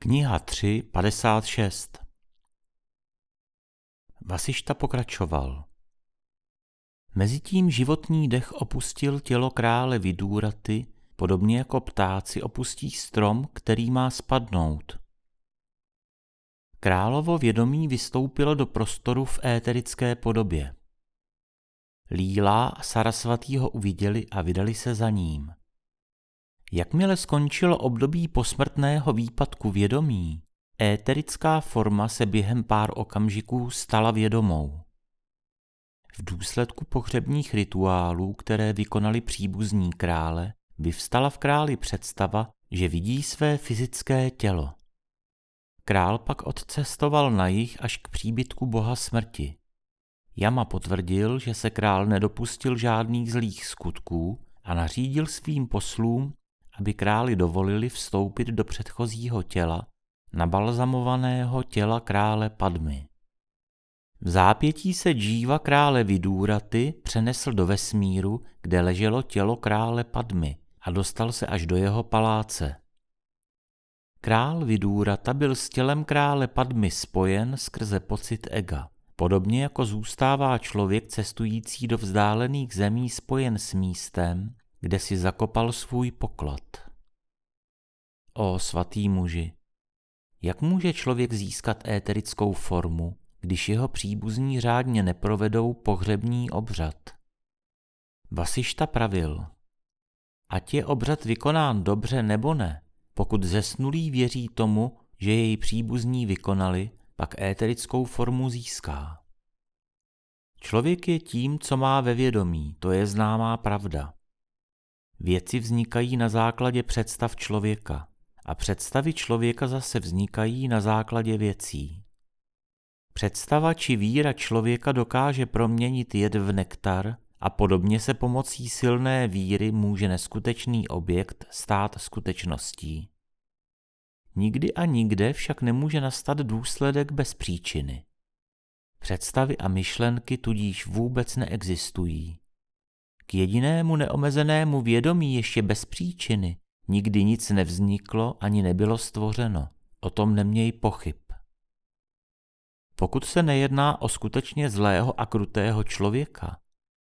Kniha 3, 56 Vasišta pokračoval. Mezitím životní dech opustil tělo krále Vidúraty, podobně jako ptáci opustí strom, který má spadnout. Královo vědomí vystoupilo do prostoru v éterické podobě. Líla a Sarasvatý ho uviděli a vydali se za ním. Jakmile skončilo období posmrtného výpadku vědomí, éterická forma se během pár okamžiků stala vědomou. V důsledku pohřebních rituálů, které vykonali příbuzní krále, vyvstala v králi představa, že vidí své fyzické tělo. Král pak odcestoval na jich až k příbytku boha smrti. Jama potvrdil, že se král nedopustil žádných zlých skutků a nařídil svým poslům, aby králi dovolili vstoupit do předchozího těla, nabalzamovaného těla krále Padmy. V zápětí se džíva krále Vidúraty přenesl do vesmíru, kde leželo tělo krále Padmy a dostal se až do jeho paláce. Král Vidúrata byl s tělem krále Padmy spojen skrze pocit ega. Podobně jako zůstává člověk cestující do vzdálených zemí spojen s místem, kde si zakopal svůj poklad. O svatý muži, jak může člověk získat éterickou formu, když jeho příbuzní řádně neprovedou pohřební obřad? Vasišta pravil, ať je obřad vykonán dobře nebo ne, pokud zesnulý věří tomu, že jej příbuzní vykonali, pak éterickou formu získá. Člověk je tím, co má ve vědomí, to je známá pravda. Věci vznikají na základě představ člověka a představy člověka zase vznikají na základě věcí. Představa či víra člověka dokáže proměnit jed v nektar a podobně se pomocí silné víry může neskutečný objekt stát skutečností. Nikdy a nikde však nemůže nastat důsledek bez příčiny. Představy a myšlenky tudíž vůbec neexistují. K jedinému neomezenému vědomí ještě bez příčiny nikdy nic nevzniklo ani nebylo stvořeno. O tom neměj pochyb. Pokud se nejedná o skutečně zlého a krutého člověka,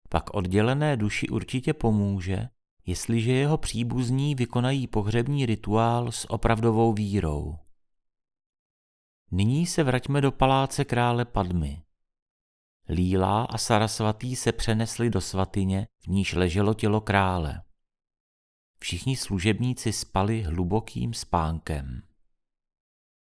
pak oddělené duši určitě pomůže, jestliže jeho příbuzní vykonají pohřební rituál s opravdovou vírou. Nyní se vraťme do paláce krále Padmy. Líla a Sarasvatý se přenesli do svatyně, v níž leželo tělo krále. Všichni služebníci spali hlubokým spánkem.